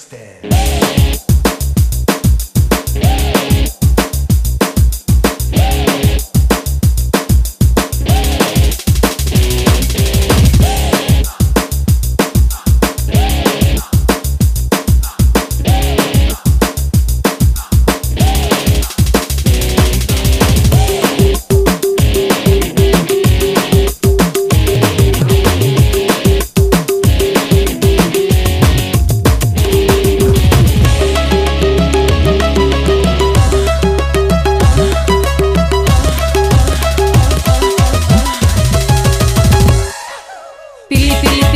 stand. ты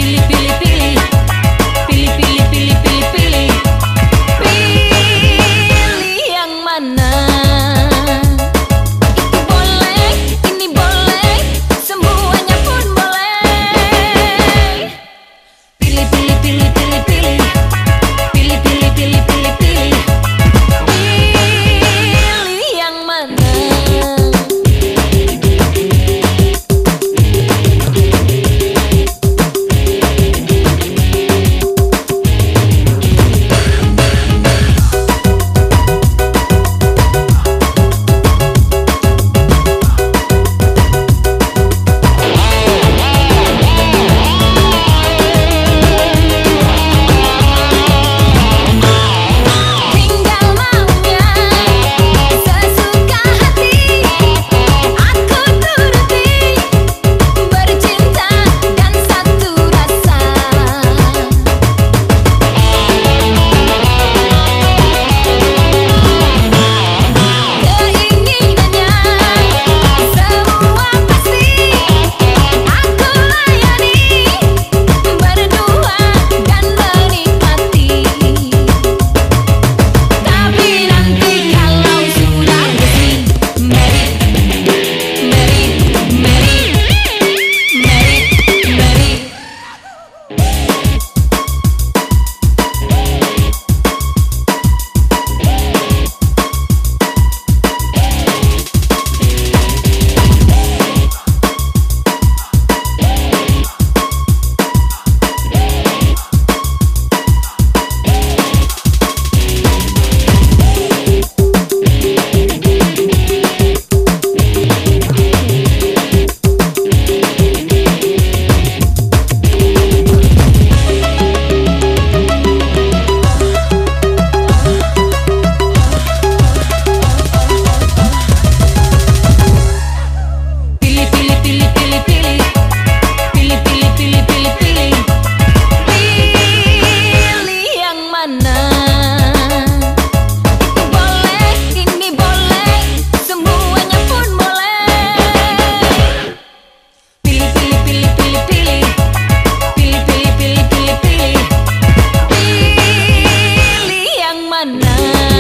na.